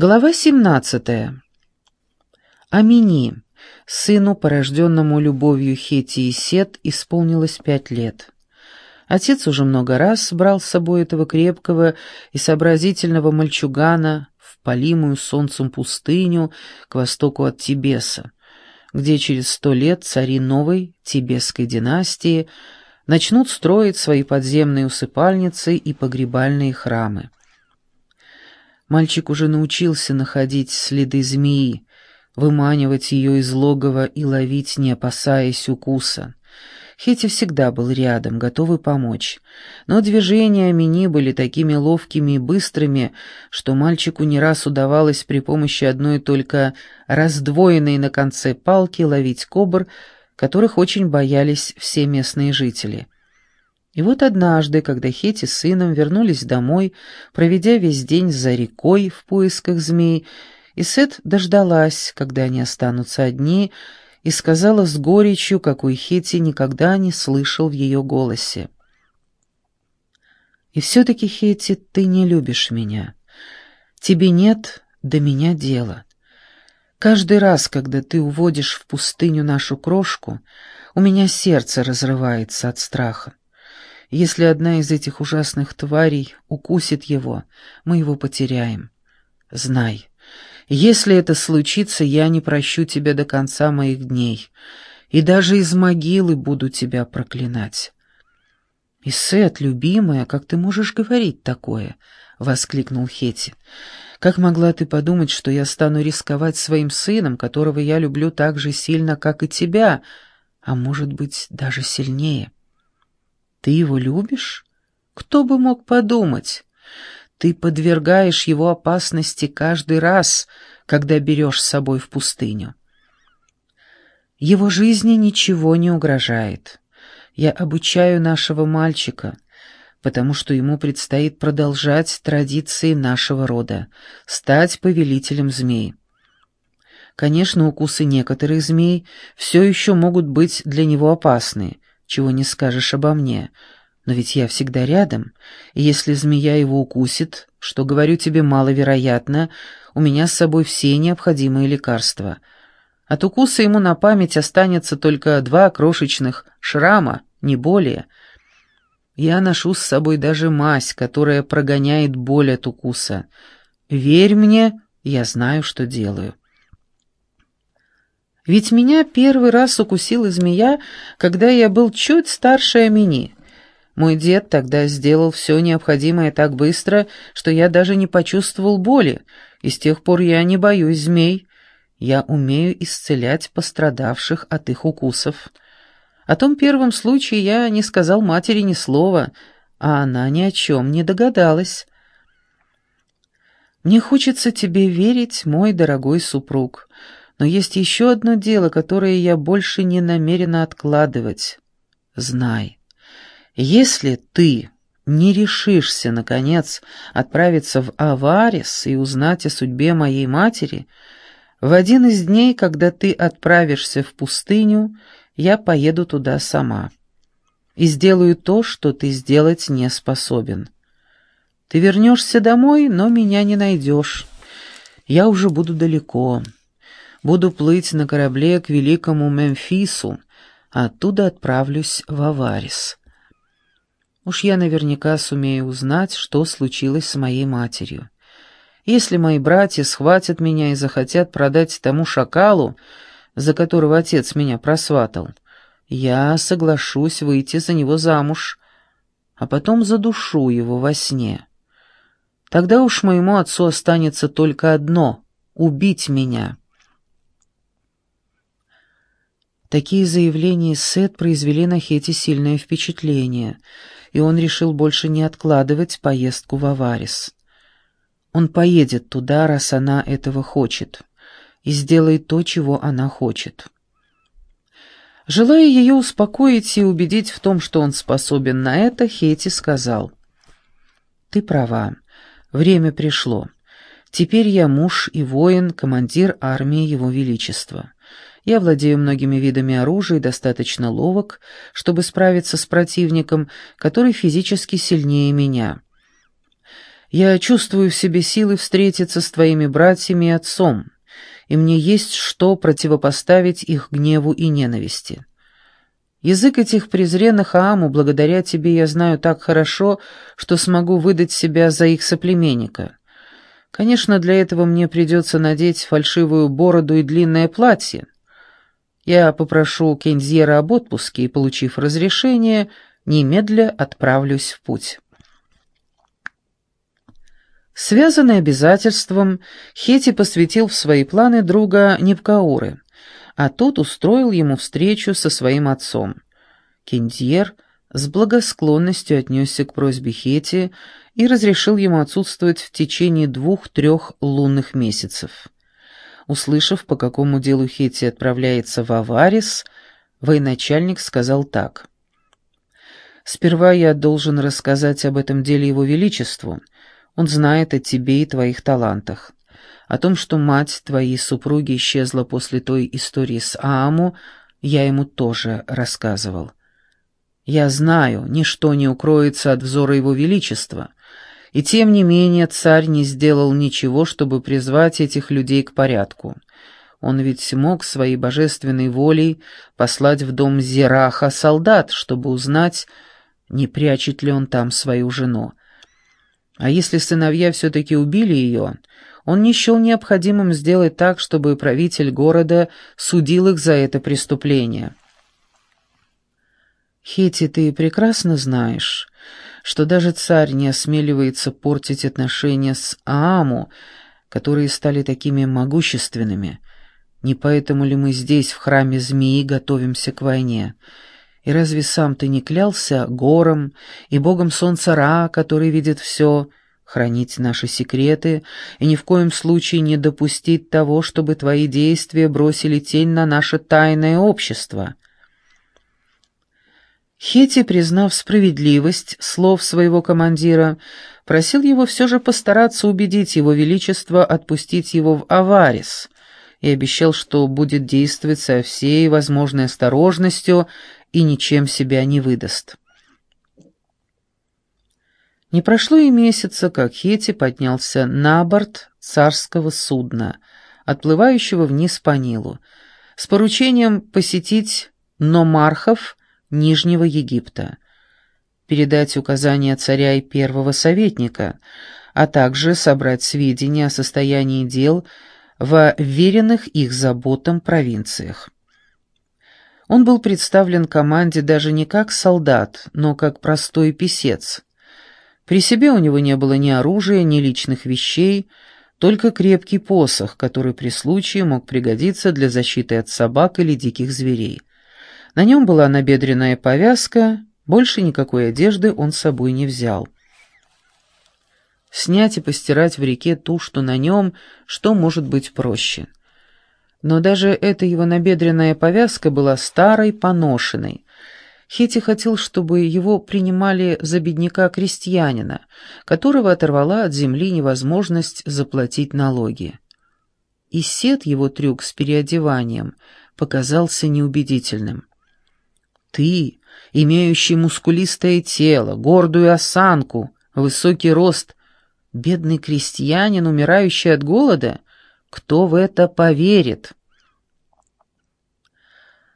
Глава 17. Амини, сыну, порожденному любовью Хети и Сет, исполнилось пять лет. Отец уже много раз брал с собой этого крепкого и сообразительного мальчугана в полимую солнцем пустыню к востоку от Тибеса, где через сто лет цари новой тибетской династии начнут строить свои подземные усыпальницы и погребальные храмы. Мальчик уже научился находить следы змеи, выманивать ее из логова и ловить, не опасаясь укуса. Хетти всегда был рядом, готовый помочь. Но движения Мини были такими ловкими и быстрыми, что мальчику не раз удавалось при помощи одной только раздвоенной на конце палки ловить кобр, которых очень боялись все местные жители. И вот однажды, когда Хети с сыном вернулись домой, проведя весь день за рекой в поисках змей, Исет дождалась, когда они останутся одни, и сказала с горечью, какой Хети никогда не слышал в ее голосе. «И все-таки, Хети, ты не любишь меня. Тебе нет до меня дела. Каждый раз, когда ты уводишь в пустыню нашу крошку, у меня сердце разрывается от страха. Если одна из этих ужасных тварей укусит его, мы его потеряем. Знай, если это случится, я не прощу тебя до конца моих дней, и даже из могилы буду тебя проклинать». «Исет, любимая, как ты можешь говорить такое?» — воскликнул Хети. «Как могла ты подумать, что я стану рисковать своим сыном, которого я люблю так же сильно, как и тебя, а может быть, даже сильнее?» Ты его любишь? Кто бы мог подумать? Ты подвергаешь его опасности каждый раз, когда берешь с собой в пустыню. Его жизни ничего не угрожает. Я обучаю нашего мальчика, потому что ему предстоит продолжать традиции нашего рода, стать повелителем змей. Конечно, укусы некоторых змей все еще могут быть для него опасны, чего не скажешь обо мне. Но ведь я всегда рядом, и если змея его укусит, что, говорю тебе, маловероятно, у меня с собой все необходимые лекарства. От укуса ему на память останется только два крошечных шрама, не более. Я ношу с собой даже мазь, которая прогоняет боль от укуса. Верь мне, я знаю, что делаю. Ведь меня первый раз укусила змея, когда я был чуть старше Амини. Мой дед тогда сделал все необходимое так быстро, что я даже не почувствовал боли, и с тех пор я не боюсь змей. Я умею исцелять пострадавших от их укусов. О том первом случае я не сказал матери ни слова, а она ни о чем не догадалась. Мне хочется тебе верить, мой дорогой супруг. Но есть еще одно дело, которое я больше не намерена откладывать. Знай, если ты не решишься, наконец, отправиться в Аварис и узнать о судьбе моей матери, в один из дней, когда ты отправишься в пустыню, я поеду туда сама и сделаю то, что ты сделать не способен. Ты вернешься домой, но меня не найдешь. Я уже буду далеко. Буду плыть на корабле к великому Мемфису, а оттуда отправлюсь в Аварис. Уж я наверняка сумею узнать, что случилось с моей матерью. Если мои братья схватят меня и захотят продать тому шакалу, за которого отец меня просватал, я соглашусь выйти за него замуж, а потом задушу его во сне. Тогда уж моему отцу останется только одно — убить меня». Такие заявления Сет произвели на Хети сильное впечатление, и он решил больше не откладывать поездку в Аварис. Он поедет туда, раз она этого хочет, и сделает то, чего она хочет. Желая ее успокоить и убедить в том, что он способен на это, Хети сказал, «Ты права, время пришло. Теперь я муж и воин, командир армии Его Величества». Я владею многими видами оружия и достаточно ловок, чтобы справиться с противником, который физически сильнее меня. Я чувствую в себе силы встретиться с твоими братьями и отцом, и мне есть что противопоставить их гневу и ненависти. Язык этих презренных Ааму благодаря тебе я знаю так хорошо, что смогу выдать себя за их соплеменника. Конечно, для этого мне придется надеть фальшивую бороду и длинное платье. Я попрошу Кензьера об отпуске и, получив разрешение, немедля отправлюсь в путь». Связанный обязательством, Хети посвятил в свои планы друга Невкауры, а тот устроил ему встречу со своим отцом. Кендьер с благосклонностью отнесся к просьбе Хети и разрешил ему отсутствовать в течение двух-трех лунных месяцев. Услышав, по какому делу Хети отправляется в Аварис, военачальник сказал так. «Сперва я должен рассказать об этом деле Его Величеству, — он знает о тебе и твоих талантах. О том, что мать твоей супруги исчезла после той истории с Ааму, я ему тоже рассказывал. Я знаю, ничто не укроется от взора его величества, и тем не менее царь не сделал ничего, чтобы призвать этих людей к порядку. Он ведь мог своей божественной волей послать в дом Зераха солдат, чтобы узнать, не прячет ли он там свою жену. А если сыновья все-таки убили ее, он не счел необходимым сделать так, чтобы правитель города судил их за это преступление. Хети, ты прекрасно знаешь, что даже царь не осмеливается портить отношения с Ааму, которые стали такими могущественными. Не поэтому ли мы здесь, в храме змеи, готовимся к войне?» И разве сам ты не клялся гором и богом солнца Ра, который видит все, хранить наши секреты и ни в коем случае не допустить того, чтобы твои действия бросили тень на наше тайное общество?» Хети, признав справедливость слов своего командира, просил его все же постараться убедить его величество отпустить его в Аварис и обещал, что будет действовать со всей возможной осторожностью и ничем себя не выдаст. Не прошло и месяца, как Хети поднялся на борт царского судна, отплывающего вниз по Нилу, с поручением посетить Номархов Нижнего Египта, передать указания царя и первого советника, а также собрать сведения о состоянии дел в веренных их заботам провинциях. Он был представлен команде даже не как солдат, но как простой писец. При себе у него не было ни оружия, ни личных вещей, только крепкий посох, который при случае мог пригодиться для защиты от собак или диких зверей. На нем была набедренная повязка, больше никакой одежды он с собой не взял. Снять и постирать в реке ту, что на нем, что может быть проще. Но даже эта его набедренная повязка была старой, поношенной. Хети хотел, чтобы его принимали за бедняка-крестьянина, которого оторвала от земли невозможность заплатить налоги. И сет его трюк с переодеванием показался неубедительным. «Ты, имеющий мускулистое тело, гордую осанку, высокий рост, бедный крестьянин, умирающий от голода, кто в это поверит?»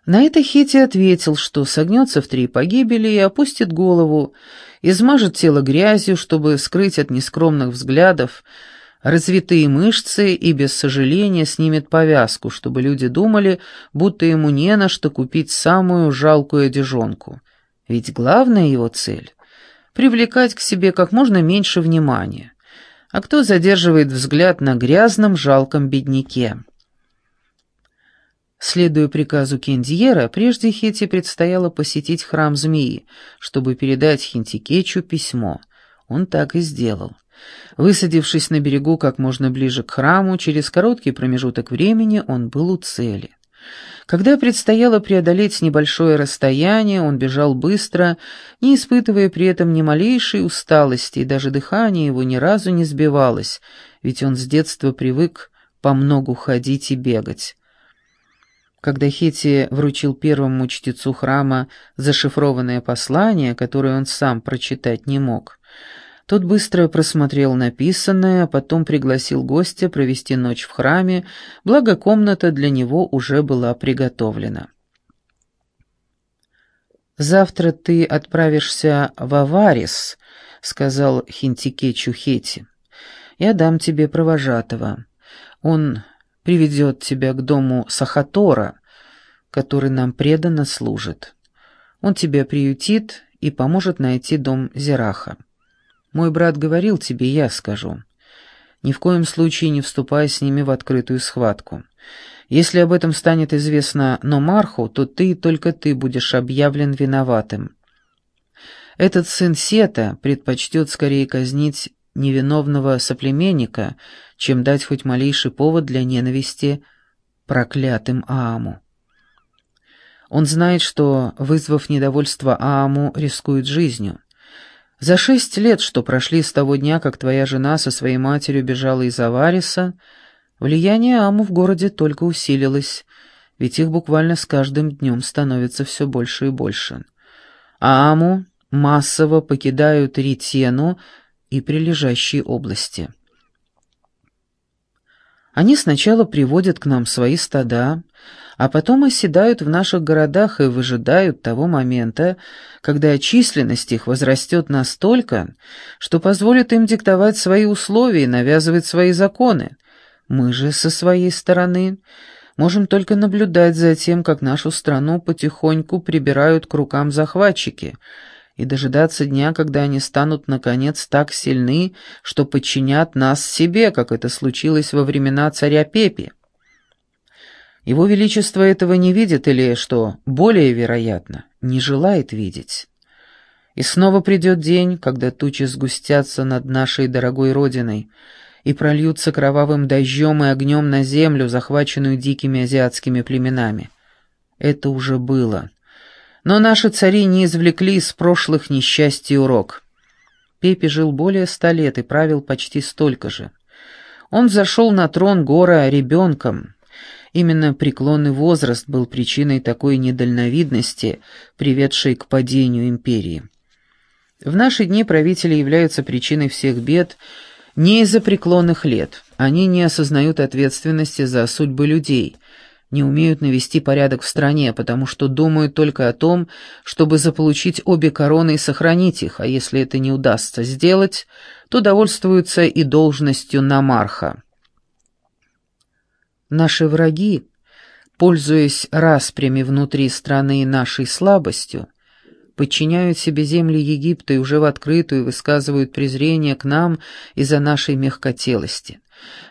На это Хити ответил, что согнется в три погибели и опустит голову, измажет тело грязью, чтобы скрыть от нескромных взглядов развитые мышцы и без сожаления снимет повязку, чтобы люди думали, будто ему не на что купить самую жалкую одежонку. Ведь главная его цель — привлекать к себе как можно меньше внимания. А кто задерживает взгляд на грязном жалком бедняке? Следуя приказу Кендиера, прежде Хети предстояло посетить храм змеи, чтобы передать Хинтикечу письмо. Он так и сделал. Высадившись на берегу как можно ближе к храму, через короткий промежуток времени он был у цели. Когда предстояло преодолеть небольшое расстояние, он бежал быстро, не испытывая при этом ни малейшей усталости, и даже дыхание его ни разу не сбивалось, ведь он с детства привык по многу ходить и бегать. Когда Хети вручил первому чтецу храма зашифрованное послание, которое он сам прочитать не мог, Тот быстро просмотрел написанное, а потом пригласил гостя провести ночь в храме, благо комната для него уже была приготовлена. «Завтра ты отправишься в Аварис», — сказал Хинтике Чухети. «Я дам тебе провожатого. Он приведет тебя к дому Сахатора, который нам преданно служит. Он тебя приютит и поможет найти дом Зераха. Мой брат говорил тебе, я скажу. Ни в коем случае не вступай с ними в открытую схватку. Если об этом станет известно Номарху, то ты только ты будешь объявлен виноватым. Этот сын Сета предпочтет скорее казнить невиновного соплеменника, чем дать хоть малейший повод для ненависти проклятым Ааму. Он знает, что, вызвав недовольство Ааму, рискует жизнью. За шесть лет, что прошли с того дня, как твоя жена со своей матерью бежала из Авариса, влияние Ааму в городе только усилилось, ведь их буквально с каждым днем становится все больше и больше. Ааму массово покидают Ритену и прилежащие области. Они сначала приводят к нам свои стада, а потом оседают в наших городах и выжидают того момента, когда численность их возрастет настолько, что позволит им диктовать свои условия и навязывать свои законы. Мы же со своей стороны можем только наблюдать за тем, как нашу страну потихоньку прибирают к рукам захватчики, и дожидаться дня, когда они станут, наконец, так сильны, что подчинят нас себе, как это случилось во времена царя Пепи. Его Величество этого не видит или, что более вероятно, не желает видеть. И снова придет день, когда тучи сгустятся над нашей дорогой Родиной и прольются кровавым дождем и огнем на землю, захваченную дикими азиатскими племенами. Это уже было. Но наши цари не извлекли из прошлых несчастий урок. Пепи жил более ста лет и правил почти столько же. Он зашел на трон гора ребенком, Именно преклонный возраст был причиной такой недальновидности, приведшей к падению империи. В наши дни правители являются причиной всех бед не из-за преклонных лет. Они не осознают ответственности за судьбы людей, не умеют навести порядок в стране, потому что думают только о том, чтобы заполучить обе короны и сохранить их, а если это не удастся сделать, то довольствуются и должностью намарха. Наши враги, пользуясь распрями внутри страны и нашей слабостью, подчиняют себе земли Египта и уже в открытую высказывают презрение к нам из-за нашей мягкотелости.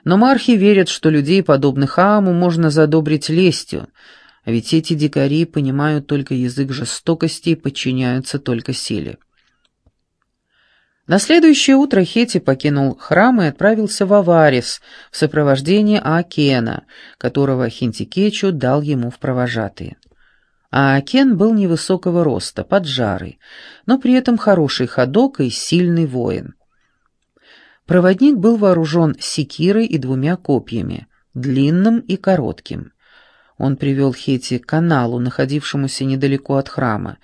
Но мархи верят, что людей, подобных Ааму, можно задобрить лестью, а ведь эти дикари понимают только язык жестокости и подчиняются только силе. На следующее утро Хети покинул храм и отправился в Аварис в сопровождении Акена, которого Хинтикечу дал ему в провожатые. А Акен был невысокого роста, поджарый, но при этом хороший ходок и сильный воин. Проводник был вооружен секирой и двумя копьями, длинным и коротким. Он привел Хети к каналу, находившемуся недалеко от храма,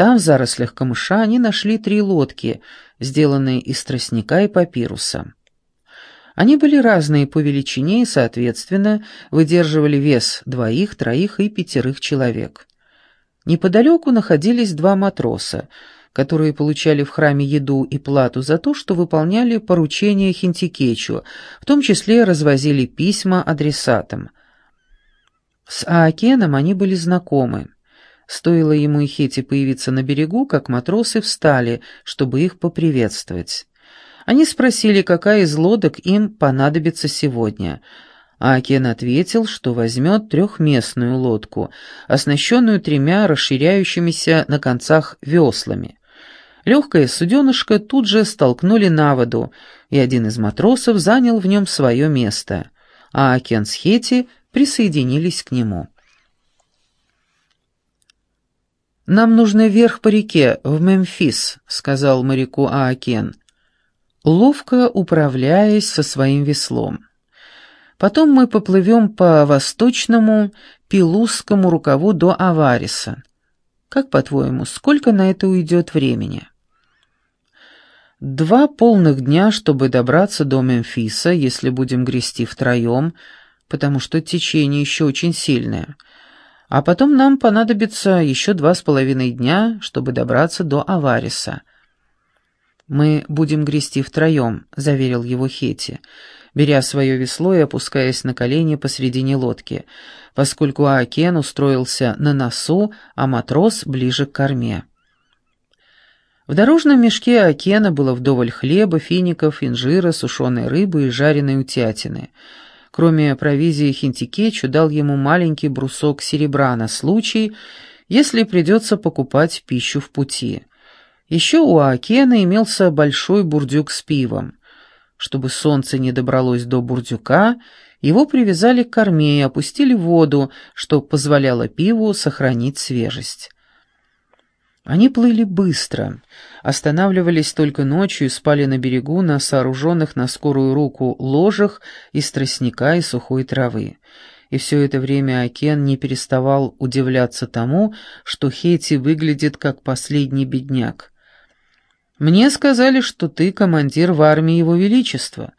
там, в зарослях камыша, они нашли три лодки, сделанные из тростника и папируса. Они были разные по величине и, соответственно, выдерживали вес двоих, троих и пятерых человек. Неподалеку находились два матроса, которые получали в храме еду и плату за то, что выполняли поручения Хинтикечу, в том числе развозили письма адресатам. С Аакеном они были знакомы. Стоило ему и Хети появиться на берегу, как матросы встали, чтобы их поприветствовать. Они спросили, какая из лодок им понадобится сегодня. А Акен ответил, что возьмет трехместную лодку, оснащенную тремя расширяющимися на концах веслами. Легкое суденышко тут же столкнули на воду, и один из матросов занял в нем свое место, а Акен с Хети присоединились к нему. «Нам нужно вверх по реке, в Мемфис», — сказал моряку Аакен, ловко управляясь со своим веслом. «Потом мы поплывем по восточному Пилузскому рукаву до Авариса. Как, по-твоему, сколько на это уйдет времени?» Два полных дня, чтобы добраться до Мемфиса, если будем грести втроем, потому что течение еще очень сильное. А потом нам понадобится еще два с половиной дня, чтобы добраться до Авариса. «Мы будем грести втроем», — заверил его Хети, беря свое весло и опускаясь на колени посредине лодки, поскольку Аакен устроился на носу, а матрос ближе к корме. В дорожном мешке Акена было вдоволь хлеба, фиников, инжира, сушеной рыбы и жареной утятины. Кроме провизии Хинтикечу дал ему маленький брусок серебра на случай, если придется покупать пищу в пути. Еще у Акена имелся большой бурдюк с пивом. Чтобы солнце не добралось до бурдюка, его привязали к корме и опустили в воду, что позволяло пиву сохранить свежесть. Они плыли быстро, останавливались только ночью и спали на берегу на сооруженных на скорую руку ложах из тростника и сухой травы. И все это время Акен не переставал удивляться тому, что Хети выглядит как последний бедняк. «Мне сказали, что ты командир в армии Его Величества,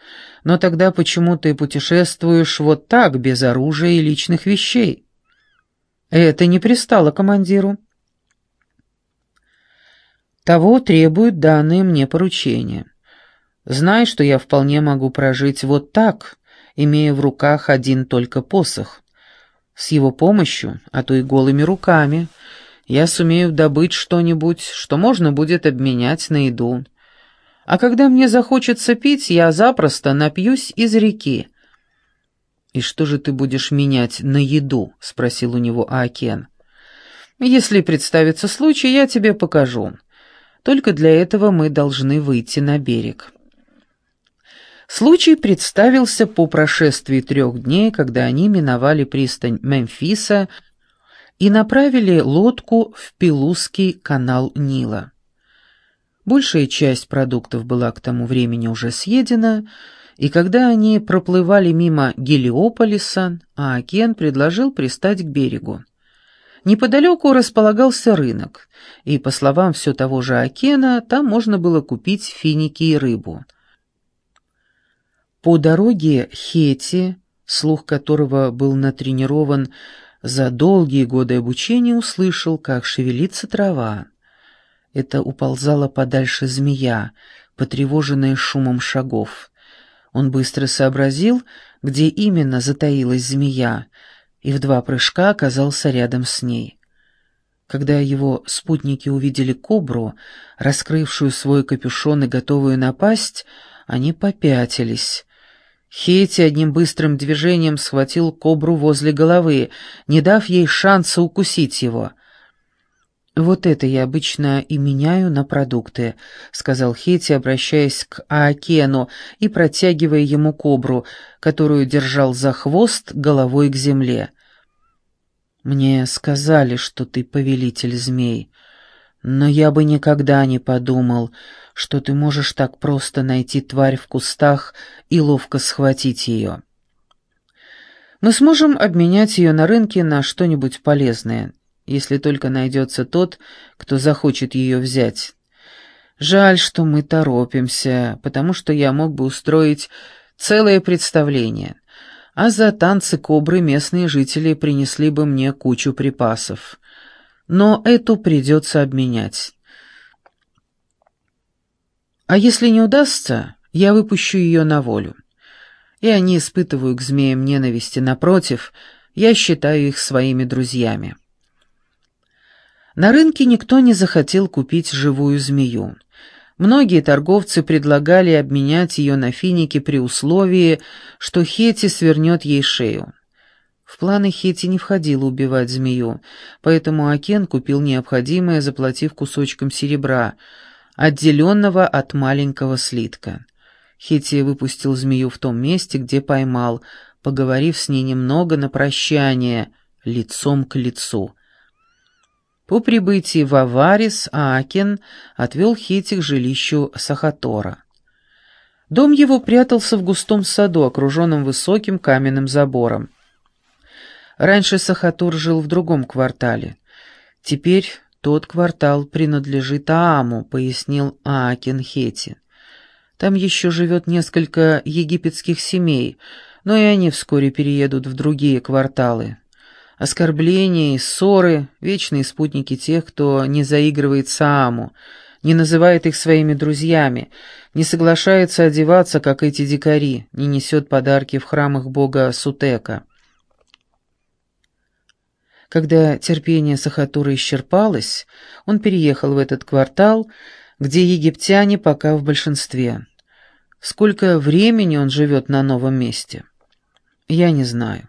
но тогда почему ты путешествуешь вот так, без оружия и личных вещей?» «Это не пристало командиру». Того требуют данные мне поручения. Знай, что я вполне могу прожить вот так, имея в руках один только посох. С его помощью, а то и голыми руками, я сумею добыть что-нибудь, что можно будет обменять на еду. А когда мне захочется пить, я запросто напьюсь из реки. «И что же ты будешь менять на еду?» — спросил у него Аакен. «Если представится случай, я тебе покажу. Только для этого мы должны выйти на берег. Случай представился по прошествии трех дней, когда они миновали пристань Мемфиса и направили лодку в Пилузский канал Нила. Большая часть продуктов была к тому времени уже съедена, и когда они проплывали мимо Гелиополиса, Аакен предложил пристать к берегу. Неподалеку располагался рынок, и, по словам все того же Акена, там можно было купить финики и рыбу. По дороге Хети, слух которого был натренирован за долгие годы обучения, услышал, как шевелится трава. Это уползала подальше змея, потревоженная шумом шагов. Он быстро сообразил, где именно затаилась змея, и в два прыжка оказался рядом с ней. Когда его спутники увидели кобру, раскрывшую свой капюшон и готовую напасть, они попятились. Хейти одним быстрым движением схватил кобру возле головы, не дав ей шанса укусить его — «Вот это я обычно и меняю на продукты», — сказал Хетти, обращаясь к Аакену и протягивая ему кобру, которую держал за хвост головой к земле. «Мне сказали, что ты повелитель змей, но я бы никогда не подумал, что ты можешь так просто найти тварь в кустах и ловко схватить ее. Мы сможем обменять ее на рынке на что-нибудь полезное» если только найдется тот, кто захочет ее взять. Жаль, что мы торопимся, потому что я мог бы устроить целое представление, а за танцы кобры местные жители принесли бы мне кучу припасов. Но эту придется обменять. А если не удастся, я выпущу ее на волю. Я не испытываю к змеям ненависти, напротив, я считаю их своими друзьями. На рынке никто не захотел купить живую змею. Многие торговцы предлагали обменять ее на финики при условии, что Хети свернет ей шею. В планы Хети не входило убивать змею, поэтому Акен купил необходимое, заплатив кусочком серебра, отделенного от маленького слитка. Хети выпустил змею в том месте, где поймал, поговорив с ней немного на прощание, лицом к лицу — по прибытии в Аварис Аакен отвел Хити к жилищу Сахатора. Дом его прятался в густом саду, окруженном высоким каменным забором. Раньше Сахатур жил в другом квартале. Теперь тот квартал принадлежит Ааму, пояснил Аакен Хети. Там еще живет несколько египетских семей, но и они вскоре переедут в другие кварталы. Оскорбления ссоры — вечные спутники тех, кто не заигрывает Сааму, не называет их своими друзьями, не соглашается одеваться, как эти дикари, не несет подарки в храмах бога Сутека. Когда терпение Сахатура исчерпалось, он переехал в этот квартал, где египтяне пока в большинстве. Сколько времени он живет на новом месте? Я не знаю.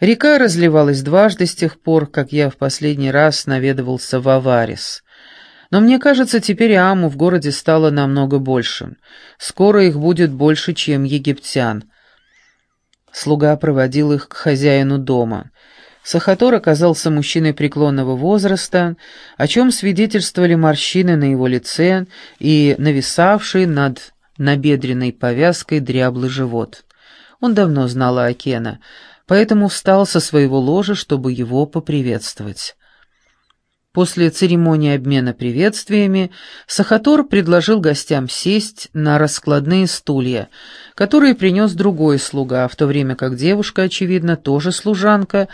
Река разливалась дважды с тех пор, как я в последний раз наведывался в Аварис. Но мне кажется, теперь Аму в городе стало намного больше. Скоро их будет больше, чем египтян. Слуга проводил их к хозяину дома. Сахатор оказался мужчиной преклонного возраста, о чем свидетельствовали морщины на его лице и нависавший над набедренной повязкой дряблый живот. Он давно знал Акена, поэтому встал со своего ложа, чтобы его поприветствовать. После церемонии обмена приветствиями Сахатор предложил гостям сесть на раскладные стулья, которые принес другой слуга, в то время как девушка, очевидно, тоже служанка,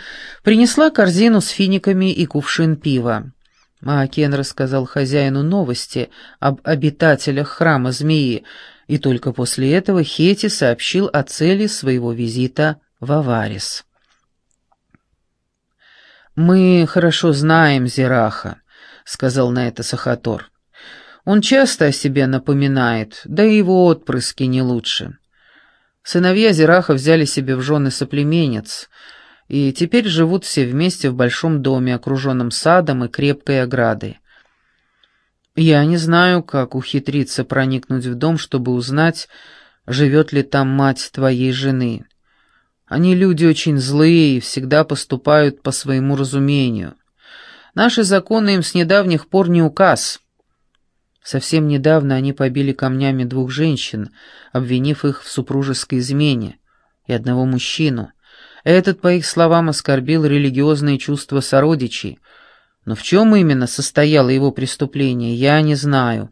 принесла корзину с финиками и кувшин пива. Маакен рассказал хозяину новости об обитателях храма змеи, и только после этого Хети сообщил о цели своего визита в Аварис. «Мы хорошо знаем Зираха», — сказал на это Сахатор. «Он часто о себе напоминает, да и его отпрыски не лучше. Сыновья Зираха взяли себе в жены соплеменец, и теперь живут все вместе в большом доме, окруженном садом и крепкой оградой. Я не знаю, как ухитриться проникнуть в дом, чтобы узнать, живет ли там мать твоей жены. Они люди очень злые и всегда поступают по своему разумению. Наши законы им с недавних пор не указ. Совсем недавно они побили камнями двух женщин, обвинив их в супружеской измене, и одного мужчину. Этот, по их словам, оскорбил религиозные чувства сородичей. Но в чем именно состояло его преступление, я не знаю,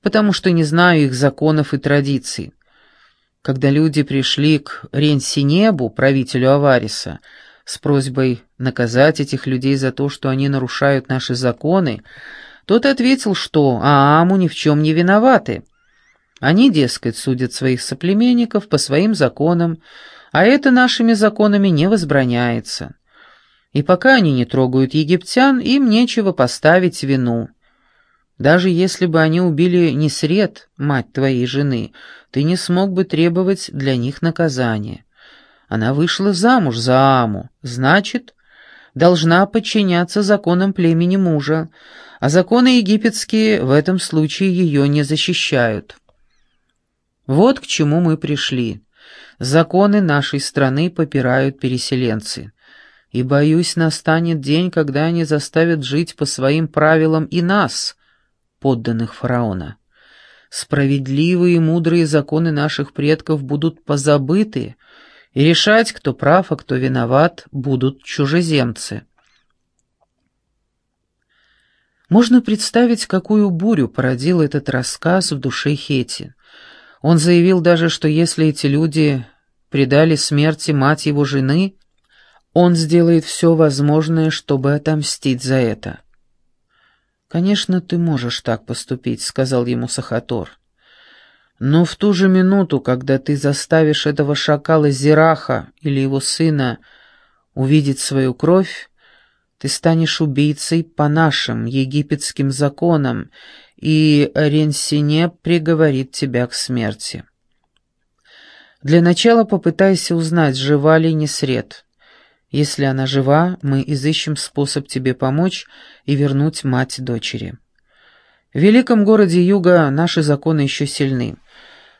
потому что не знаю их законов и традиций. Когда люди пришли к Ренсинебу, правителю Авариса, с просьбой наказать этих людей за то, что они нарушают наши законы, тот ответил, что Ааму ни в чем не виноваты. Они, дескать, судят своих соплеменников по своим законам, а это нашими законами не возбраняется. И пока они не трогают египтян, им нечего поставить вину. Даже если бы они убили Несред, мать твоей жены, ты не смог бы требовать для них наказания. Она вышла замуж за Аму, значит, должна подчиняться законам племени мужа, а законы египетские в этом случае ее не защищают. Вот к чему мы пришли. Законы нашей страны попирают переселенцы. И, боюсь, настанет день, когда они заставят жить по своим правилам и нас, подданных фараона. Справедливые и мудрые законы наших предков будут позабыты, и решать, кто прав, а кто виноват, будут чужеземцы. Можно представить, какую бурю породил этот рассказ в душе Хети. Он заявил даже, что если эти люди предали смерти мать его жены, он сделает все возможное, чтобы отомстить за это. «Конечно, ты можешь так поступить», — сказал ему Сахатор. «Но в ту же минуту, когда ты заставишь этого шакала Зираха или его сына увидеть свою кровь, ты станешь убийцей по нашим египетским законам, и Ренсине приговорит тебя к смерти. Для начала попытайся узнать, жива ли Несред. Если она жива, мы изыщем способ тебе помочь и вернуть мать дочери. В великом городе Юга наши законы еще сильны,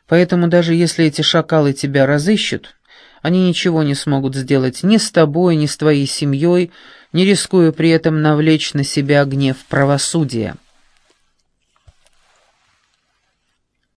поэтому даже если эти шакалы тебя разыщут, они ничего не смогут сделать ни с тобой, ни с твоей семьей, не рискуя при этом навлечь на себя гнев правосудия».